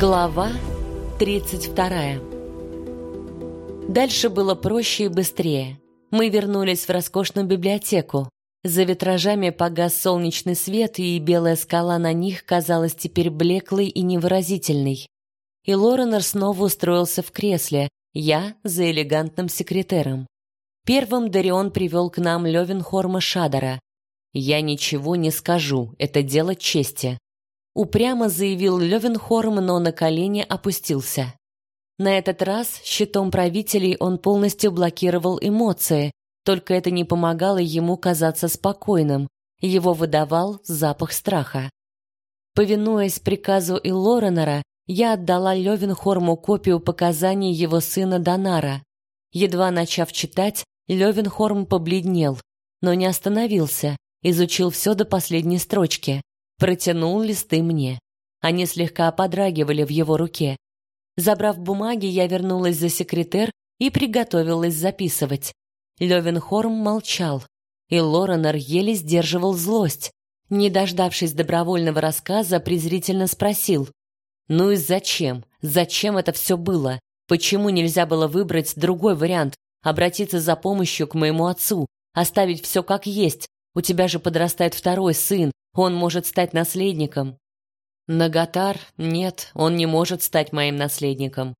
Глава 32. Дальше было проще и быстрее. Мы вернулись в роскошную библиотеку. За витражами погас солнечный свет, и белая скала на них казалась теперь блеклой и невыразительной. И Лоренор снова устроился в кресле, я за элегантным секретером. Первым Дарион привел к нам Левенхорма Шадора. «Я ничего не скажу, это дело чести», упрямо заявил Левенхорм, но на колени опустился. На этот раз щитом правителей он полностью блокировал эмоции, только это не помогало ему казаться спокойным. Его выдавал запах страха. Повинуясь приказу Иллоренера, я отдала Левенхорму копию показаний его сына Донара. Едва начав читать, Левенхорм побледнел, но не остановился, изучил все до последней строчки протянул листы мне. Они слегка подрагивали в его руке. Забрав бумаги, я вернулась за секретер и приготовилась записывать. Левенхорм молчал, и Лоренор еле сдерживал злость. Не дождавшись добровольного рассказа, презрительно спросил: "Ну и зачем? Зачем это все было? Почему нельзя было выбрать другой вариант, обратиться за помощью к моему отцу, оставить все как есть, у тебя же подрастает второй сын, он может стать наследником. Нагатар, нет, он не может стать моим наследником.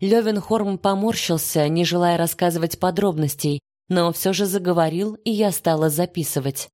Левенхорм поморщился, не желая рассказывать подробностей, но все же заговорил, и я стала записывать.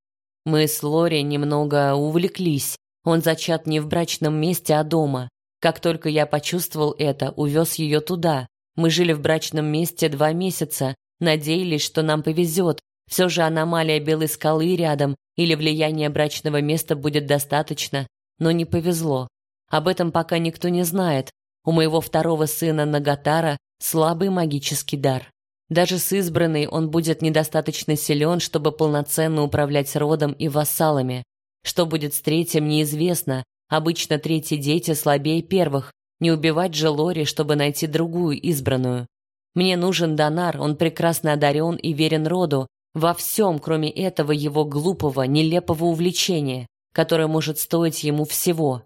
Мы с Лори немного увлеклись. Он зачат не в брачном месте, а дома. Как только я почувствовал это, увез ее туда. Мы жили в брачном месте два месяца, надеялись, что нам повезет, все же аномалия белой скалы рядом или влияние брачного места будет достаточно, но не повезло. Об этом пока никто не знает. У моего второго сына Нагатара слабый магический дар. Даже с избранной он будет недостаточно силен, чтобы полноценно управлять родом и вассалами. Что будет с третьим, неизвестно. Обычно третьи дети слабее первых. Не убивать же Лори, чтобы найти другую избранную. Мне нужен Донар, он прекрасно одарен и верен роду, во всем, кроме этого его глупого, нелепого увлечения, которое может стоить ему всего.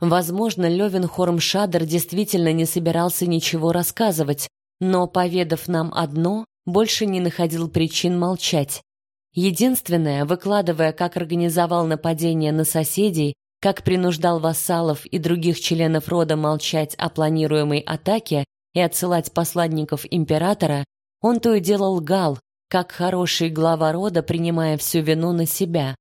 Возможно, Левенхорм Шадер действительно не собирался ничего рассказывать, но, поведав нам одно, больше не находил причин молчать. Единственное, выкладывая, как организовал нападение на соседей, как принуждал вассалов и других членов рода молчать о планируемой атаке и отсылать посланников императора, он то и дело лгал, как хороший глава рода, принимая всю вину на себя.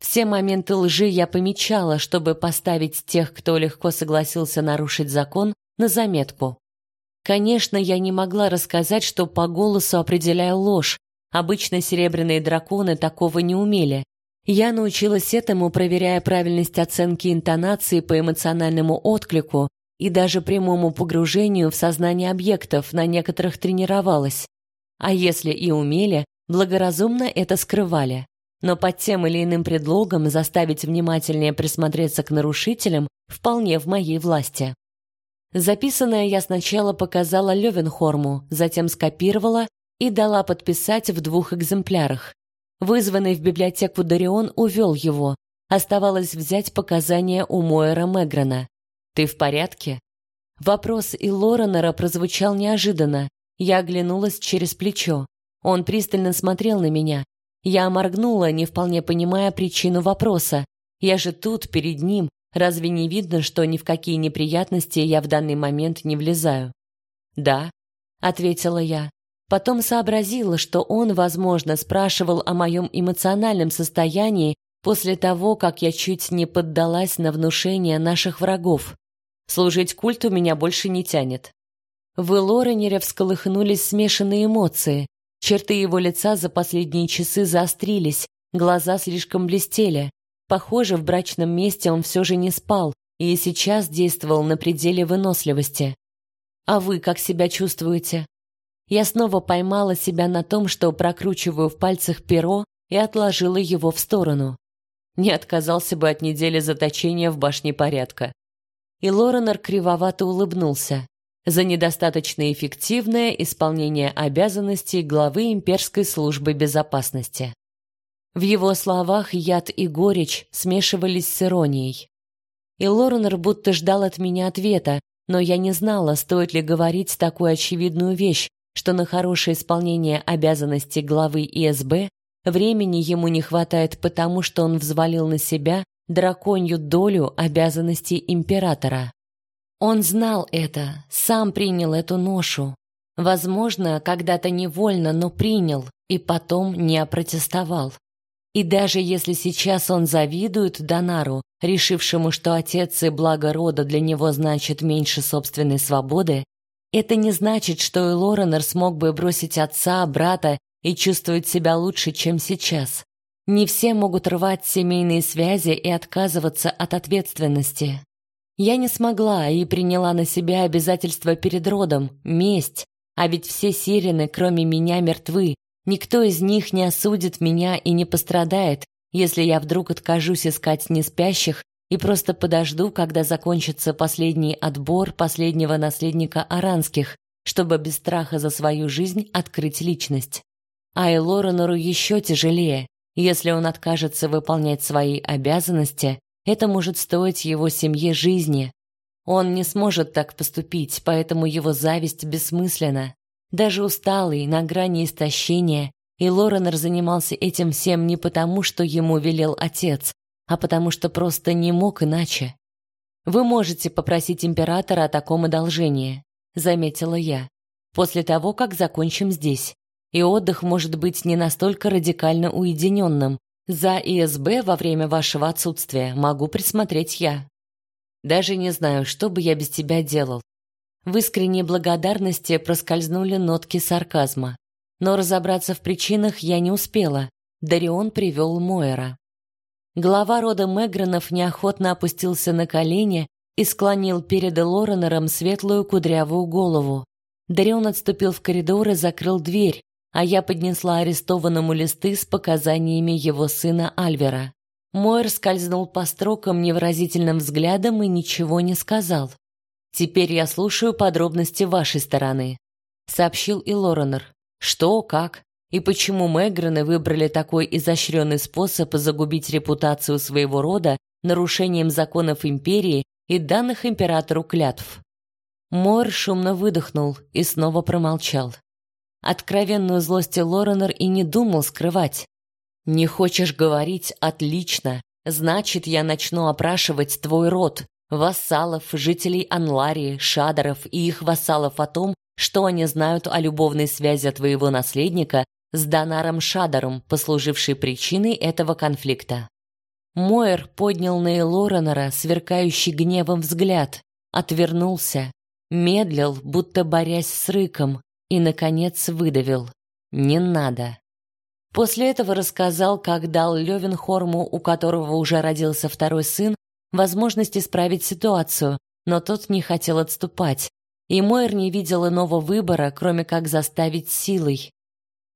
Все моменты лжи я помечала, чтобы поставить тех, кто легко согласился нарушить закон, на заметку. Конечно, я не могла рассказать, что по голосу определяю ложь. Обычно серебряные драконы такого не умели. Я научилась этому, проверяя правильность оценки интонации по эмоциональному отклику и даже прямому погружению в сознание объектов на некоторых тренировалась а если и умели, благоразумно это скрывали. Но под тем или иным предлогом заставить внимательнее присмотреться к нарушителям вполне в моей власти. Записанное я сначала показала Левенхорму, затем скопировала и дала подписать в двух экземплярах. Вызванный в библиотеку Дарион увел его. Оставалось взять показания у Мойера Меграна. «Ты в порядке?» Вопрос и Лоренера прозвучал неожиданно, я оглянулась через плечо. Он пристально смотрел на меня. Я моргнула, не вполне понимая причину вопроса. Я же тут, перед ним. Разве не видно, что ни в какие неприятности я в данный момент не влезаю? «Да», — ответила я. Потом сообразила, что он, возможно, спрашивал о моем эмоциональном состоянии после того, как я чуть не поддалась на внушение наших врагов. Служить культу меня больше не тянет. В Лоренере всколыхнулись смешанные эмоции. Черты его лица за последние часы заострились, глаза слишком блестели. Похоже, в брачном месте он все же не спал и сейчас действовал на пределе выносливости. А вы как себя чувствуете? Я снова поймала себя на том, что прокручиваю в пальцах перо и отложила его в сторону. Не отказался бы от недели заточения в башне порядка. И Лоренор кривовато улыбнулся за недостаточно эффективное исполнение обязанностей главы имперской службы безопасности. В его словах яд и горечь смешивались с иронией. И Лоренор будто ждал от меня ответа, но я не знала, стоит ли говорить такую очевидную вещь, что на хорошее исполнение обязанностей главы ИСБ времени ему не хватает потому, что он взвалил на себя драконью долю обязанностей императора. Он знал это, сам принял эту ношу. Возможно, когда-то невольно, но принял и потом не опротестовал. И даже если сейчас он завидует Донару, решившему, что отец и благо рода для него значит меньше собственной свободы, это не значит, что и Лоренор смог бы бросить отца, брата и чувствовать себя лучше, чем сейчас. Не все могут рвать семейные связи и отказываться от ответственности. Я не смогла и приняла на себя обязательства перед родом, месть, а ведь все сирены, кроме меня, мертвы, Никто из них не осудит меня и не пострадает, если я вдруг откажусь искать неспящих и просто подожду, когда закончится последний отбор последнего наследника Аранских, чтобы без страха за свою жизнь открыть личность. А Элоренору еще тяжелее. Если он откажется выполнять свои обязанности, это может стоить его семье жизни. Он не сможет так поступить, поэтому его зависть бессмысленна. Даже усталый, на грани истощения, и Лоренор занимался этим всем не потому, что ему велел отец, а потому что просто не мог иначе. Вы можете попросить императора о таком одолжении, заметила я. После того, как закончим здесь. И отдых может быть не настолько радикально уединенным. За ИСБ во время вашего отсутствия могу присмотреть я. Даже не знаю, что бы я без тебя делал. В искренней благодарности проскользнули нотки сарказма. Но разобраться в причинах я не успела. Дарион привел Мойера. Глава рода Мегранов неохотно опустился на колени и склонил перед Лоренером светлую кудрявую голову. Дарион отступил в коридор и закрыл дверь, а я поднесла арестованному листы с показаниями его сына Альвера. Мойер скользнул по строкам невыразительным взглядом и ничего не сказал. Теперь я слушаю подробности вашей стороны, сообщил и Лоренор. Что, как и почему Мегрены выбрали такой изощренный способ загубить репутацию своего рода нарушением законов империи и данных императору клятв. Мор шумно выдохнул и снова промолчал. Откровенную злость Лоренор и не думал скрывать. Не хочешь говорить отлично, значит, я начну опрашивать твой род, вассалов, жителей Анларии, шадаров и их вассалов о том, что они знают о любовной связи твоего наследника с Донаром Шадаром, послужившей причиной этого конфликта. Моэр поднял на Элоренора сверкающий гневом взгляд, отвернулся, медлил, будто борясь с рыком, и, наконец, выдавил. «Не надо». После этого рассказал, как дал Левенхорму, у которого уже родился второй сын, возможность исправить ситуацию, но тот не хотел отступать. И Мойер не видел иного выбора, кроме как заставить силой.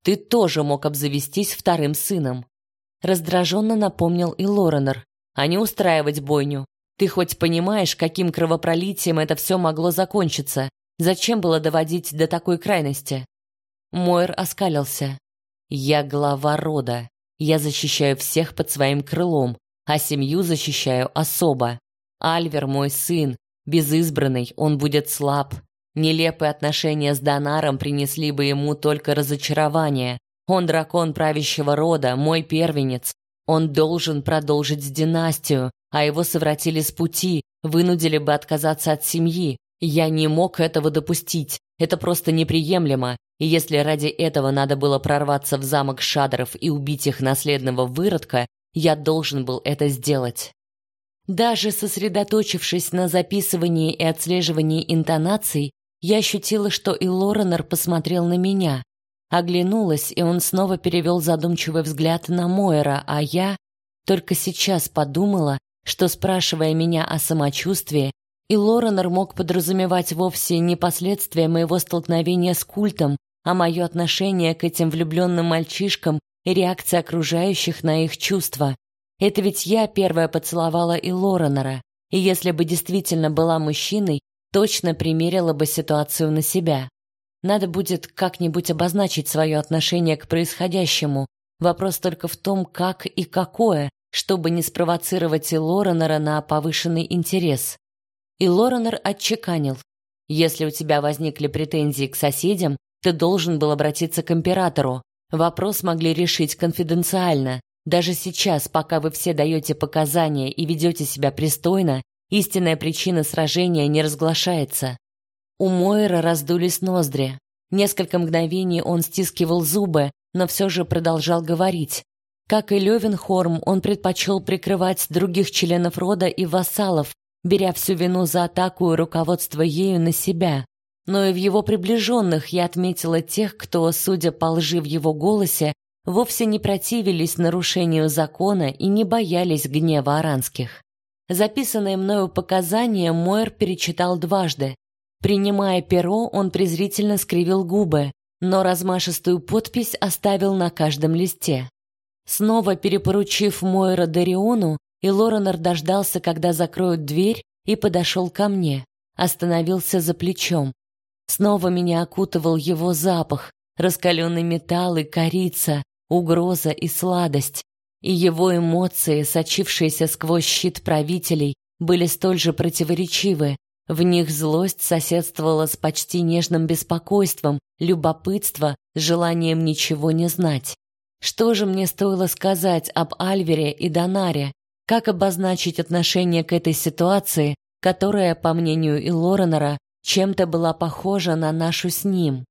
«Ты тоже мог обзавестись вторым сыном», — раздраженно напомнил и Лоренор, «а не устраивать бойню. Ты хоть понимаешь, каким кровопролитием это все могло закончиться? Зачем было доводить до такой крайности?» Мойер оскалился. «Я глава рода. Я защищаю всех под своим крылом а семью защищаю особо. Альвер мой сын, безызбранный, он будет слаб. Нелепые отношения с Донаром принесли бы ему только разочарование. Он дракон правящего рода, мой первенец. Он должен продолжить династию, а его совратили с пути, вынудили бы отказаться от семьи. Я не мог этого допустить. Это просто неприемлемо. И если ради этого надо было прорваться в замок Шадров и убить их наследного выродка, я должен был это сделать. Даже сосредоточившись на записывании и отслеживании интонаций, я ощутила, что и Лоренор посмотрел на меня. Оглянулась, и он снова перевел задумчивый взгляд на Мойера, а я только сейчас подумала, что, спрашивая меня о самочувствии, и Лоренор мог подразумевать вовсе не последствия моего столкновения с культом, а мое отношение к этим влюбленным мальчишкам и реакция окружающих на их чувства. Это ведь я первая поцеловала и Лоренора, и если бы действительно была мужчиной, точно примерила бы ситуацию на себя. Надо будет как-нибудь обозначить свое отношение к происходящему. Вопрос только в том, как и какое, чтобы не спровоцировать и Лоренера на повышенный интерес. И Лоренер отчеканил. «Если у тебя возникли претензии к соседям, ты должен был обратиться к императору. Вопрос могли решить конфиденциально. Даже сейчас, пока вы все даете показания и ведете себя пристойно, истинная причина сражения не разглашается». У Мойра раздулись ноздри. Несколько мгновений он стискивал зубы, но все же продолжал говорить. Как и Левенхорм, он предпочел прикрывать других членов рода и вассалов, беря всю вину за атаку и руководство ею на себя. Но и в его приближенных я отметила тех, кто, судя по лжи в его голосе, вовсе не противились нарушению закона и не боялись гнева аранских. Записанные мною показания Мойер перечитал дважды. Принимая перо, он презрительно скривил губы, но размашистую подпись оставил на каждом листе. Снова перепоручив Мойра Дариону, и Лоренор дождался, когда закроют дверь, и подошел ко мне, остановился за плечом. Снова меня окутывал его запах, раскаленный металл и корица, угроза и сладость. И его эмоции, сочившиеся сквозь щит правителей, были столь же противоречивы. В них злость соседствовала с почти нежным беспокойством, любопытство, желанием ничего не знать. Что же мне стоило сказать об Альвере и Донаре? Как обозначить отношение к этой ситуации, которая, по мнению и Лоренера, чем-то была похожа на нашу с ним?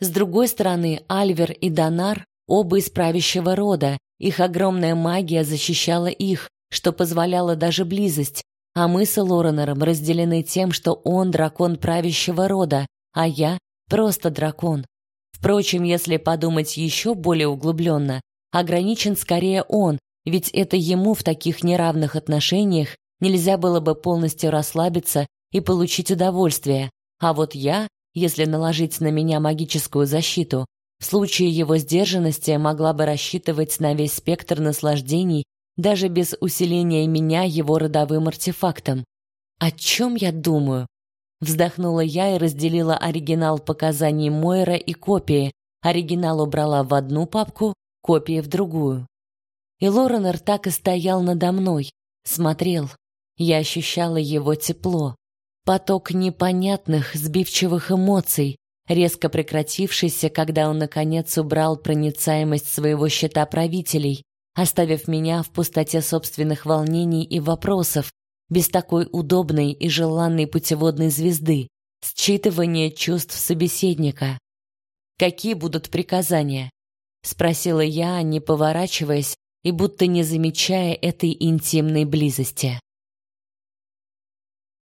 С другой стороны, Альвер и Донар оба из правящего рода, их огромная магия защищала их, что позволяло даже близость, а мы с Лоренером разделены тем, что он дракон правящего рода, а я просто дракон. Впрочем, если подумать еще более углубленно, ограничен скорее он, ведь это ему в таких неравных отношениях нельзя было бы полностью расслабиться и получить удовольствие. А вот я, если наложить на меня магическую защиту, в случае его сдержанности могла бы рассчитывать на весь спектр наслаждений даже без усиления меня его родовым артефактом. О чем я думаю? Вздохнула я и разделила оригинал показаний Мойра и копии. Оригинал убрала в одну папку, копии в другую. И Лоренер так и стоял надо мной, смотрел. Я ощущала его тепло. Поток непонятных, сбивчивых эмоций, резко прекратившийся, когда он наконец убрал проницаемость своего щита правителей, оставив меня в пустоте собственных волнений и вопросов, без такой удобной и желанной путеводной звезды, считывание чувств собеседника. Какие будут приказания? спросила я, не поворачиваясь и будто не замечая этой интимной близости.